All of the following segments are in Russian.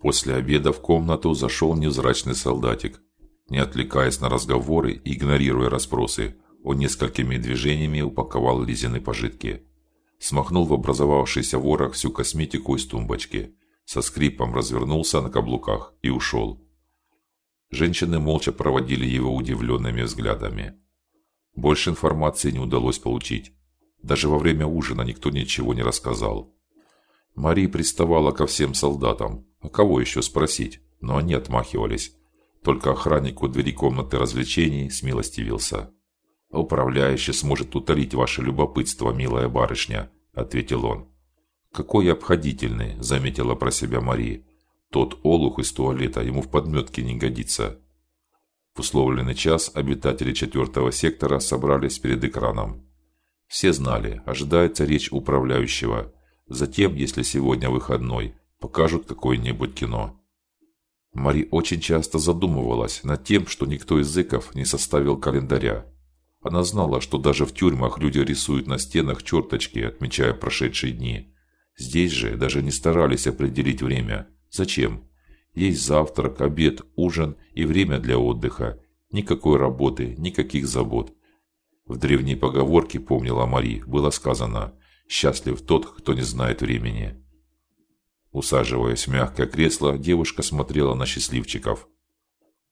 После обеда в комнату зашел невзрачный солдатик. Не отвлекаясь на разговоры и игнорируя расспросы, он несколькими движениями упаковал Лизины пожитки. Смахнул в образовавшийся ворох всю косметику из тумбочки, со скрипом развернулся на каблуках и ушел. Женщины молча проводили его удивленными взглядами. Больше информации не удалось получить. Даже во время ужина никто ничего не рассказал. Мари приставала ко всем солдатам. А кого еще спросить? Но они отмахивались. Только охранник у двери комнаты развлечений смилостивился. Управляющий сможет утолить ваше любопытство, милая барышня, ответил он. Какой обходительный, заметила про себя Мари. Тот олух из туалета ему в подметке не годится. В условленный час обитатели четвертого сектора собрались перед экраном. Все знали, ожидается речь управляющего. Затем, если сегодня выходной, покажут какое-нибудь кино. Мари очень часто задумывалась над тем, что никто из зыков не составил календаря. Она знала, что даже в тюрьмах люди рисуют на стенах черточки, отмечая прошедшие дни. Здесь же даже не старались определить время. Зачем? Есть завтрак, обед, ужин и время для отдыха. Никакой работы, никаких забот. В древней поговорке, помнила Мари, было сказано: "Счастлив тот, кто не знает времени". Усаживаясь в мягкое кресло, девушка смотрела на счастливчиков.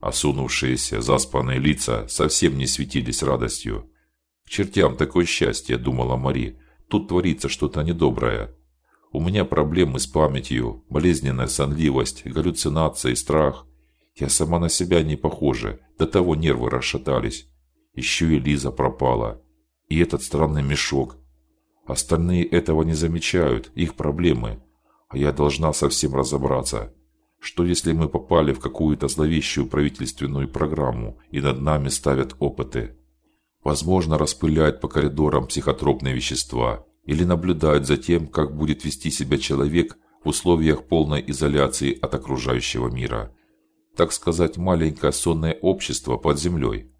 Осунувшиеся, заспанные лица совсем не светились радостью. К чертям такое счастье, думала Мари. Тут творится что-то недоброе. У меня проблемы с памятью, болезненная сонливость, галлюцинации, страх. Я сама на себя не похожа, до того нервы расшатались. Еще и Лиза пропала. И этот странный мешок. Остальные этого не замечают, их проблемы а я должна совсем разобраться. Что если мы попали в какую-то зловещую правительственную программу и над нами ставят опыты? Возможно, распыляют по коридорам психотропные вещества или наблюдают за тем, как будет вести себя человек в условиях полной изоляции от окружающего мира. Так сказать, маленькое сонное общество под землей.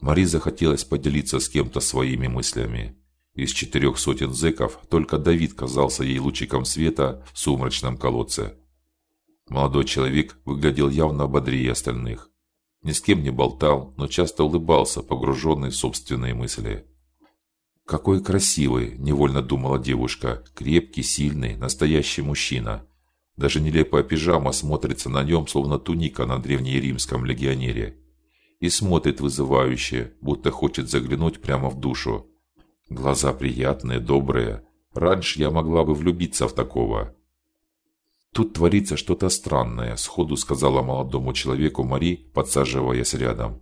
Мари захотелось поделиться с кем-то своими мыслями. Из четырех сотен зэков только Давид казался ей лучиком света в сумрачном колодце. Молодой человек выглядел явно бодрее остальных. Ни с кем не болтал, но часто улыбался, погруженный в собственные мысли. Какой красивый, невольно думала девушка, крепкий, сильный, настоящий мужчина. Даже нелепая пижама смотрится на нем, словно туника на древнеримском легионере, и смотрит вызывающе, будто хочет заглянуть прямо в душу. Глаза приятные, добрые. Раньше я могла бы влюбиться в такого. Тут творится что-то странное, сходу сказала молодому человеку Мари, подсаживаясь рядом.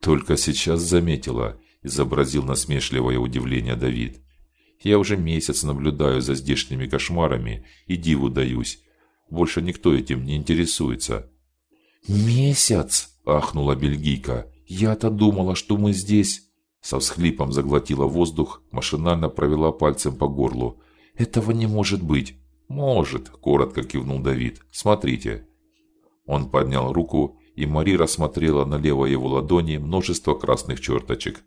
Только сейчас заметила, изобразил насмешливое удивление Давид. Я уже месяц наблюдаю за здешними кошмарами и диву даюсь. Больше никто этим не интересуется. Месяц, ахнула бельгийка. Я-то думала, что мы здесь со всхлипом заглотила воздух, машинально провела пальцем по горлу. Этого не может быть. Может, коротко кивнул Давид. Смотрите. Он поднял руку, и Мари рассмотрела на левой его ладони множество красных черточек.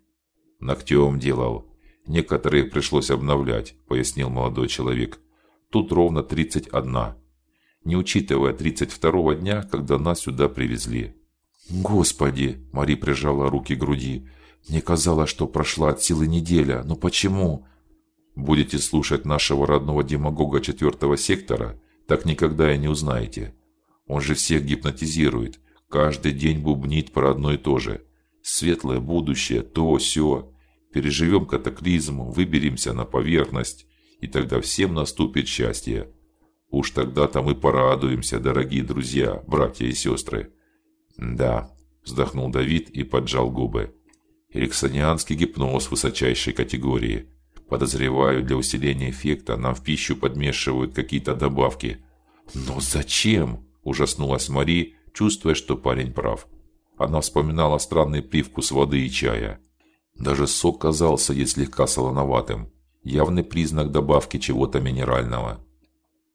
Ногтем делал. Некоторые пришлось обновлять, пояснил молодой человек. Тут ровно тридцать одна, не учитывая тридцать второго дня, когда нас сюда привезли. Господи, Мари прижала руки к груди. Мне казалось, что прошла от силы неделя, но почему? Будете слушать нашего родного демагога четвертого сектора, так никогда и не узнаете. Он же всех гипнотизирует, каждый день бубнит про одно и то же: светлое будущее, то сё. Переживем катаклизм, выберемся на поверхность, и тогда всем наступит счастье. Уж тогда-то мы порадуемся, дорогие друзья, братья и сестры. Да, вздохнул Давид и поджал губы. Эриксонианский гипноз высочайшей категории. Подозреваю, для усиления эффекта нам в пищу подмешивают какие-то добавки. Но зачем? ужаснулась Мари, чувствуя, что парень прав. Она вспоминала странный привкус воды и чая. Даже сок казался ей слегка солоноватым, явный признак добавки чего-то минерального.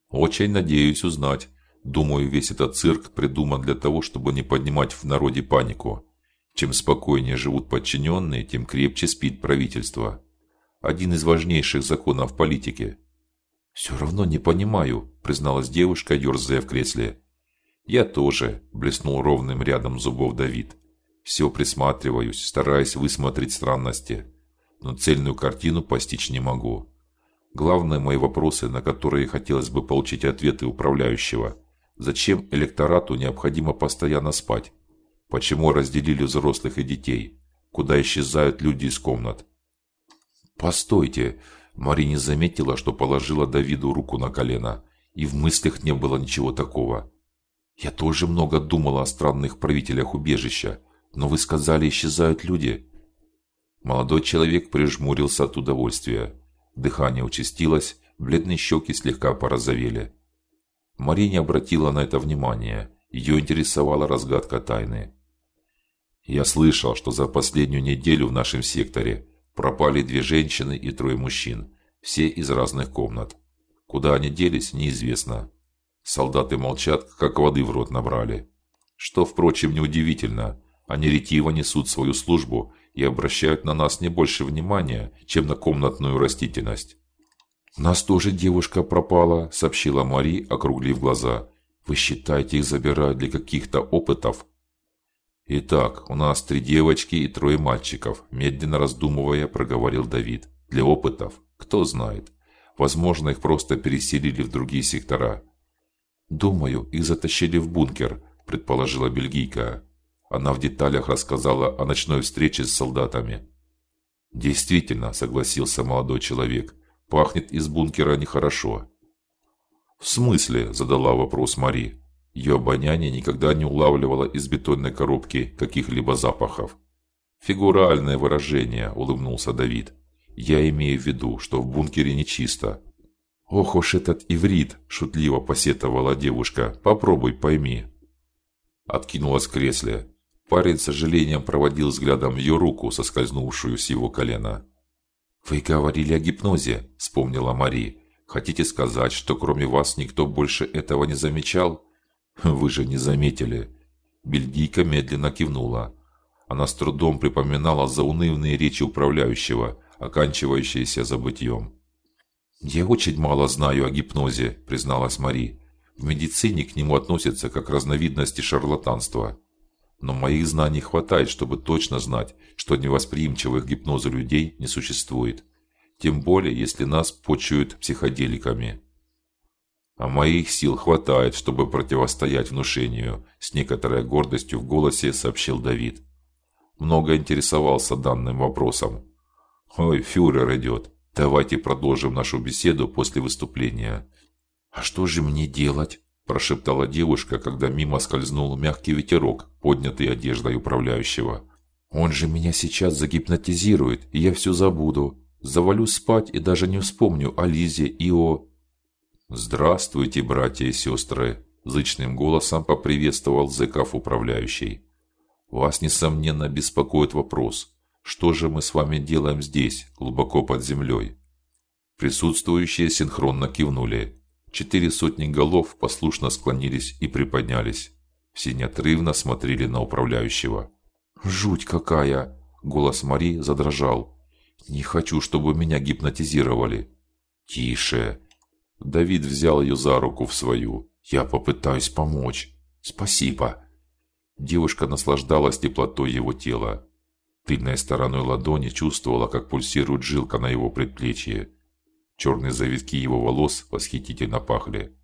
Очень надеюсь узнать. Думаю, весь этот цирк придуман для того, чтобы не поднимать в народе панику. Чем спокойнее живут подчиненные, тем крепче спит правительство. Один из важнейших законов политики. Все равно не понимаю, призналась девушка, ерзая в кресле. Я тоже, блеснул ровным рядом зубов Давид. Все присматриваюсь, стараясь высмотреть странности, но цельную картину постичь не могу. Главные мои вопросы, на которые хотелось бы получить ответы управляющего. Зачем электорату необходимо постоянно спать? Почему разделили взрослых и детей? Куда исчезают люди из комнат? Постойте, Мари не заметила, что положила Давиду руку на колено, и в мыслях не было ничего такого. Я тоже много думала о странных правителях убежища, но вы сказали, исчезают люди. Молодой человек прижмурился от удовольствия. Дыхание участилось, бледные щеки слегка порозовели. Мари не обратила на это внимания. Ее интересовала разгадка тайны. Я слышал, что за последнюю неделю в нашем секторе Пропали две женщины и трое мужчин, все из разных комнат. Куда они делись, неизвестно. Солдаты молчат, как воды в рот набрали. Что, впрочем, неудивительно. Они ретиво несут свою службу и обращают на нас не больше внимания, чем на комнатную растительность. Нас тоже девушка пропала, сообщила Мари, округлив глаза. Вы считаете, их забирают для каких-то опытов? Итак, у нас три девочки и трое мальчиков, медленно раздумывая, проговорил Давид. Для опытов, кто знает. Возможно, их просто переселили в другие сектора. Думаю, их затащили в бункер, предположила бельгийка. Она в деталях рассказала о ночной встрече с солдатами. Действительно, согласился молодой человек. Пахнет из бункера нехорошо. В смысле, задала вопрос Мари. Ее обоняние никогда не улавливало из бетонной коробки каких-либо запахов. Фигуральное выражение, улыбнулся Давид. Я имею в виду, что в бункере нечисто. Ох уж этот иврит, шутливо посетовала девушка. Попробуй, пойми. Откинулась в кресле. Парень с сожалением проводил взглядом ее руку, соскользнувшую с его колена. Вы говорили о гипнозе, вспомнила Мари. Хотите сказать, что кроме вас никто больше этого не замечал? Вы же не заметили. Бельгийка медленно кивнула. Она с трудом припоминала заунывные речи управляющего, оканчивающиеся забытьем. Я очень мало знаю о гипнозе, призналась Мари. В медицине к нему относятся как к разновидности шарлатанства. Но моих знаний хватает, чтобы точно знать, что невосприимчивых к гипнозу людей не существует. Тем более, если нас почуют психоделиками. А моих сил хватает, чтобы противостоять внушению, с некоторой гордостью в голосе сообщил Давид. Много интересовался данным вопросом. Ой, фюрер идет. Давайте продолжим нашу беседу после выступления. А что же мне делать? прошептала девушка, когда мимо скользнул мягкий ветерок, поднятый одеждой управляющего. Он же меня сейчас загипнотизирует, и я все забуду. Завалюсь спать и даже не вспомню о Лизе и о Здравствуйте, братья и сестры! зычным голосом поприветствовал Зыков управляющий. Вас несомненно беспокоит вопрос: что же мы с вами делаем здесь, глубоко под землей? Присутствующие синхронно кивнули. Четыре сотни голов послушно склонились и приподнялись. Все неотрывно смотрели на управляющего. Жуть какая! Голос Мари задрожал. Не хочу, чтобы меня гипнотизировали. Тише, Давид взял ее за руку в свою. Я попытаюсь помочь. Спасибо. Девушка наслаждалась теплотой его тела. Тыльной стороной ладони чувствовала, как пульсирует жилка на его предплечье. Черные завитки его волос восхитительно пахли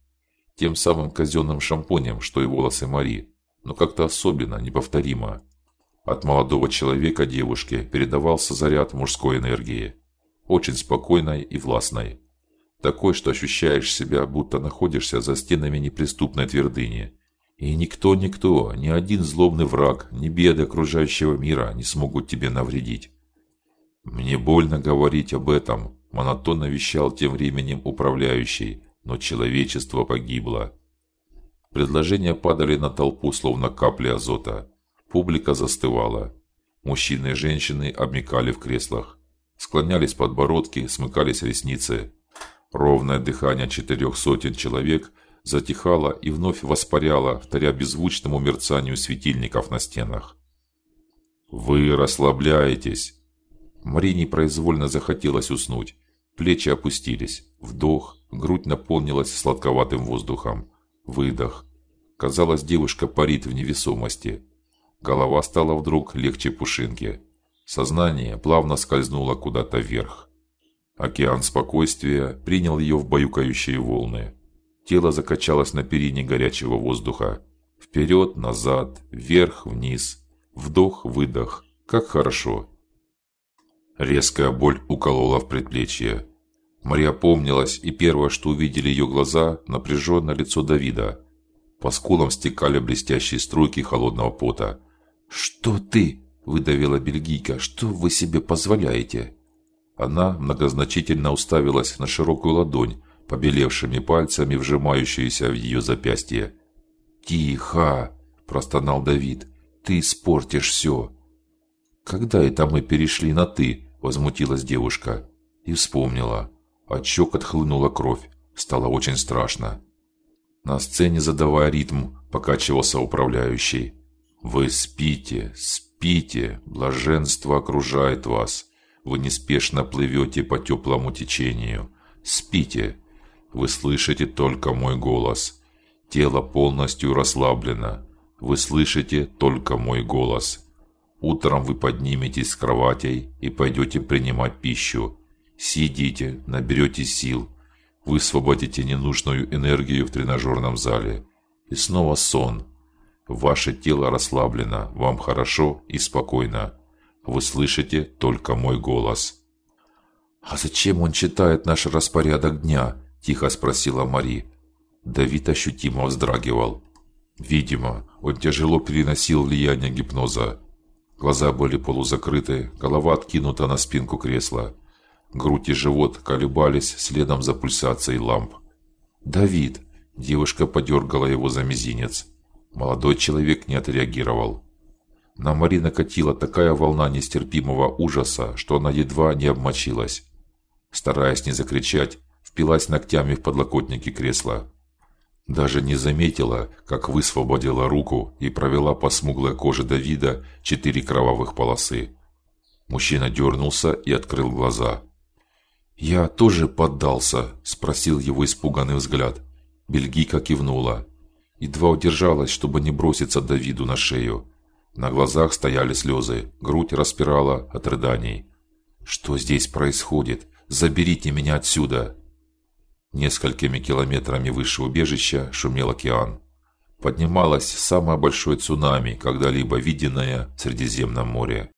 тем самым казенным шампунем, что и волосы Мари, но как-то особенно, неповторимо. От молодого человека девушке передавался заряд мужской энергии, очень спокойной и властной такой, что ощущаешь себя, будто находишься за стенами неприступной твердыни. И никто, никто, ни один злобный враг, ни беды окружающего мира не смогут тебе навредить. Мне больно говорить об этом, монотонно вещал тем временем управляющий, но человечество погибло. Предложения падали на толпу словно капли азота. Публика застывала. Мужчины и женщины обмякали в креслах, склонялись подбородки, смыкались ресницы. Ровное дыхание четырех сотен человек затихало и вновь воспаряло, вторя беззвучному мерцанию светильников на стенах. Вы расслабляетесь. Марине произвольно захотелось уснуть. Плечи опустились. Вдох, грудь наполнилась сладковатым воздухом. Выдох. Казалось, девушка парит в невесомости. Голова стала вдруг легче пушинки. Сознание плавно скользнуло куда-то вверх. Океан спокойствия принял ее в баюкающие волны. Тело закачалось на перине горячего воздуха. Вперед, назад, вверх, вниз. Вдох, выдох. Как хорошо. Резкая боль уколола в предплечье. Мария помнилась, и первое, что увидели ее глаза, напряженное лицо Давида. По скулам стекали блестящие струйки холодного пота. "Что ты?" выдавила бельгийка. "Что вы себе позволяете?" Она многозначительно уставилась на широкую ладонь, побелевшими пальцами вжимающуюся в ее запястье. Тихо, простонал Давид. Ты испортишь все. Когда это мы перешли на ты? возмутилась девушка и вспомнила. От щек отхлынула кровь. Стало очень страшно. На сцене, задавая ритм, покачивался управляющий. Вы спите, спите, блаженство окружает вас. Вы неспешно плывете по теплому течению. Спите. Вы слышите только мой голос. Тело полностью расслаблено. Вы слышите только мой голос. Утром вы подниметесь с кроватей и пойдете принимать пищу. Сидите, наберете сил, высвободите ненужную энергию в тренажерном зале. И снова сон. Ваше тело расслаблено, вам хорошо и спокойно. Вы слышите только мой голос. А зачем он читает наш распорядок дня? тихо спросила Мари. Давид ощутимо вздрагивал. Видимо, он тяжело переносил влияние гипноза. Глаза были полузакрыты, голова откинута на спинку кресла. Грудь и живот колебались следом за пульсацией ламп. Давид, девушка подергала его за мизинец. Молодой человек не отреагировал. На Мари накатила такая волна нестерпимого ужаса, что она едва не обмочилась. Стараясь не закричать, впилась ногтями в подлокотники кресла. Даже не заметила, как высвободила руку и провела по смуглой коже Давида четыре кровавых полосы. Мужчина дернулся и открыл глаза. Я тоже поддался, спросил его испуганный взгляд. Бельгийка кивнула. Едва удержалась, чтобы не броситься Давиду на шею. На глазах стояли слезы, грудь распирала от рыданий. Что здесь происходит? Заберите меня отсюда! Несколькими километрами выше убежища шумел океан. Поднималось самое большое цунами, когда-либо виденное в Средиземном море.